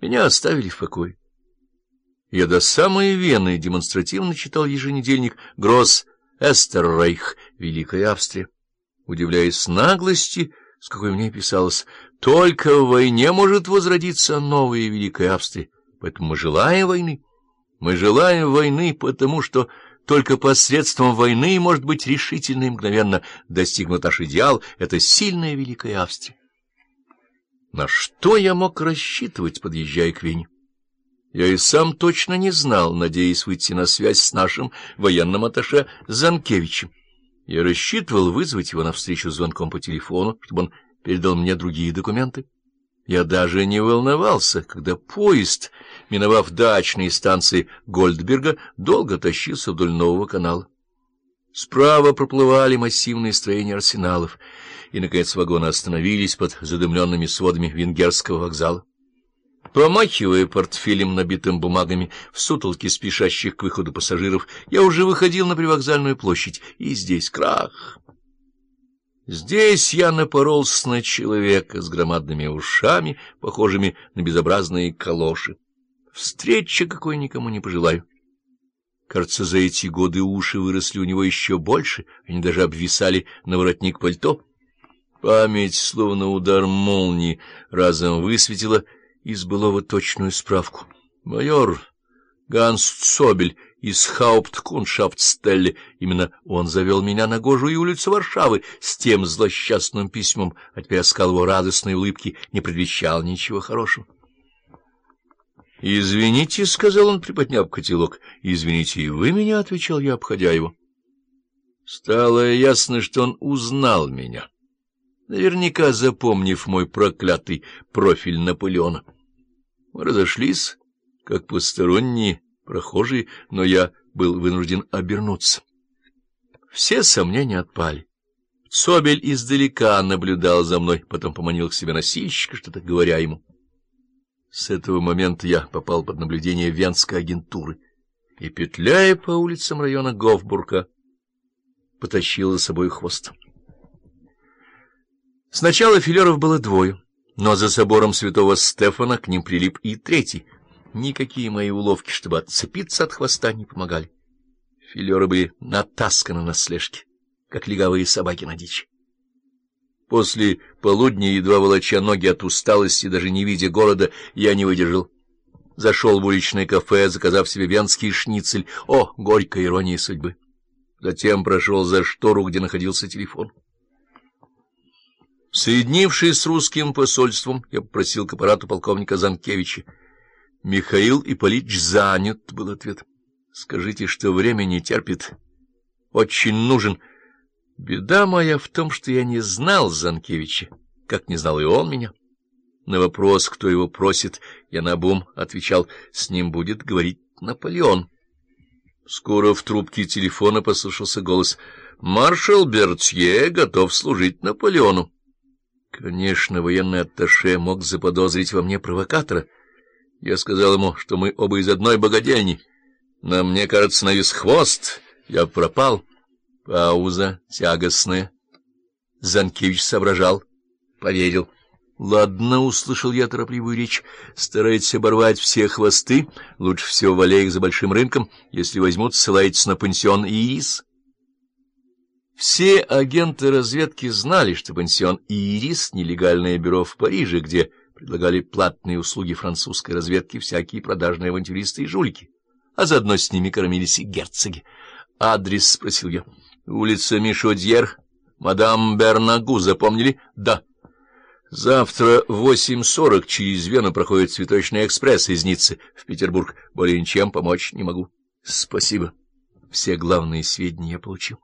Меня оставили в покое. Я до самой Вены демонстративно читал еженедельник «Гросс Эстеррейх», Великая Австрия, удивляясь наглости, с какой мне писалось, «Только в войне может возродиться новая Великая Австрия, поэтому мы желаем войны. Мы желаем войны, потому что только посредством войны может быть решительно и мгновенно достигнут наш идеал — это сильная Великая Австрия». На что я мог рассчитывать, подъезжая к Вене? Я и сам точно не знал, надеясь выйти на связь с нашим военным атташе Занкевичем. Я рассчитывал вызвать его навстречу звонком по телефону, чтобы он передал мне другие документы. Я даже не волновался, когда поезд, миновав дачные станции Гольдберга, долго тащился вдоль нового канала. Справа проплывали массивные строения арсеналов, и, наконец, вагоны остановились под задымленными сводами венгерского вокзала. Помахивая портфелем, набитым бумагами, в сутолке спешащих к выходу пассажиров, я уже выходил на привокзальную площадь, и здесь крах. Здесь я напоролся на человека с громадными ушами, похожими на безобразные калоши. Встреча какой никому не пожелаю. Кажется, за эти годы уши выросли у него еще больше, они даже обвисали на воротник пальто. Память, словно удар молнии, разом высветила — из былого точную справку. Майор Ганс Цобель из Хаупткуншафтстелле, именно он завел меня на Гожую улицу Варшавы с тем злосчастным письмом, а теперь оскал его радостной улыбки не предвещал ничего хорошего. — Извините, — сказал он, приподняв котелок. — Извините, и вы меня, — отвечал я, обходя его. Стало ясно, что он узнал меня, наверняка запомнив мой проклятый профиль Наполеона. Мы разошлись, как посторонние прохожие, но я был вынужден обернуться. Все сомнения отпали. Собель издалека наблюдал за мной, потом поманил к себе носильщика, что-то говоря ему. С этого момента я попал под наблюдение венской агентуры и, петляя по улицам района Гофбурга, потащил за собой хвост. Сначала филеров было двое. Но за собором святого Стефана к ним прилип и третий. Никакие мои уловки, чтобы отцепиться от хвоста, не помогали. Филеры были натасканы на слежке, как легавые собаки на дичь. После полудня, едва волоча ноги от усталости, даже не видя города, я не выдержал. Зашел в уличное кафе, заказав себе венский шницель. О, горькая ирония судьбы! Затем прошел за штору, где находился телефон. Соединившись с русским посольством, я попросил к аппарату полковника Занкевича. — Михаил Ипполитович занят, — был ответ. — Скажите, что время не терпит. Очень нужен. Беда моя в том, что я не знал Занкевича, как не знал и он меня. На вопрос, кто его просит, я наобум отвечал, с ним будет говорить Наполеон. Скоро в трубке телефона послышался голос. «Маршал Бертье готов служить Наполеону». Конечно, военный атташе мог заподозрить во мне провокатора. Я сказал ему, что мы оба из одной богадельни. Но мне кажется, навис хвост. Я пропал. Пауза тягостная. Занкевич соображал, поверил. Ладно, услышал я торопливую речь. Старайтесь оборвать все хвосты. Лучше всего валяя их за большим рынком. Если возьмут, ссылайтесь на пансион Иис. Все агенты разведки знали, что пансион «Ирис» — нелегальное бюро в Париже, где предлагали платные услуги французской разведки всякие продажные авантюристы и жулики, а заодно с ними кормились и герцоги. «Адрес?» — спросил я. «Улица Мишодьер, мадам Бернагу, запомнили?» «Да». «Завтра в 8.40 через Вену проходит цветочный экспресс из Ниццы в Петербург. Более ничем помочь не могу». «Спасибо. Все главные сведения я получил».